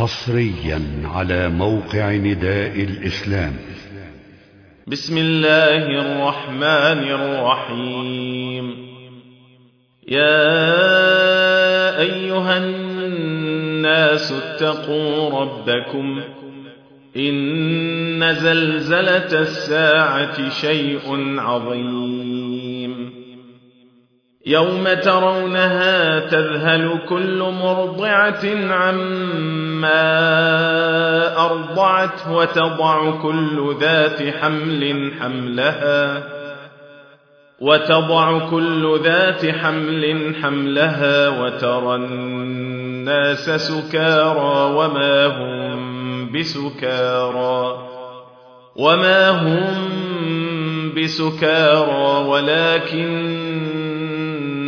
حصريا على موقع نداء الإسلام. بسم الله الرحمن الرحيم. يا أيها الناس اتقوا ربكم. إن زلزلة الساعة شيء عظيم. يوم ترونها تذهل كل مرضعة عما أرضعت وتضع كل ذات حمل حملها وتضع كل ذات حمل حملها وترى الناس سكارى وما هم بسكارى وما هم بسكارى ولكن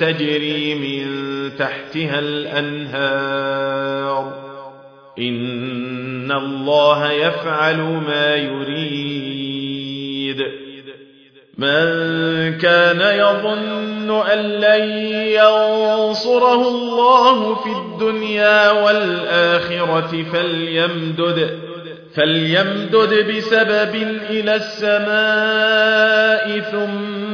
تجري من تحتها الأنهار. إن الله يفعل ما يريد. من كان يظن أن لن ينصره الله في الدنيا والآخرة فليمدد فليمدد بسبب إلى السماء ثم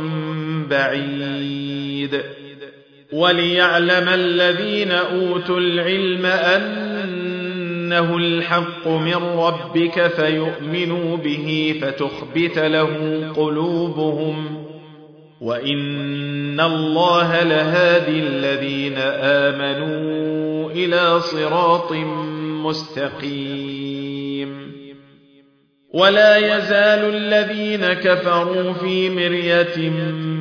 بعيد. وليعلم الذين أوتوا العلم أنه الحق من ربك فيؤمنوا به فتخبت له قلوبهم. وإن الله لهادي الذين آمنوا إلى صراط مستقيم. ولا يزال الذين كفروا في مرية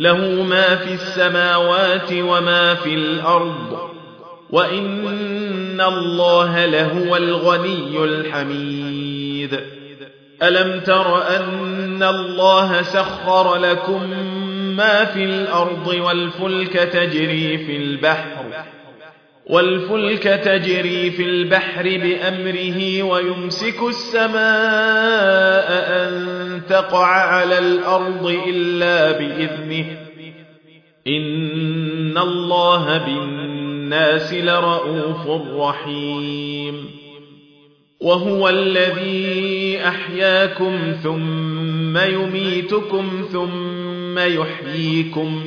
له ما في السماوات وما في الأرض وإن الله لهو الغني الحميد. ألم تر أن الله سخر لكم ما في الأرض والفلك تجري في البحر؟ والفلك تجري في البحر بأمره ويمسك السماء أن تقع على الأرض إلا بإذنه. إن الله بالناس لرؤوف رحيم. وهو الذي أحياكم ثم يميتكم ثم يحييكم.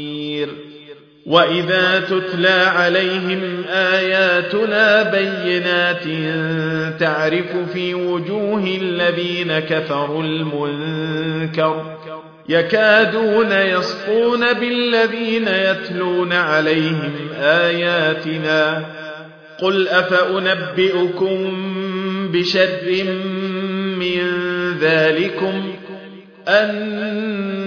وإذا تتلى عليهم آياتنا بينات تعرف في وجوه الذين كفروا المنكر يكادون يصفون بالذين يتلون عليهم آياتنا قل أفأنبئكم بشر من ذلكم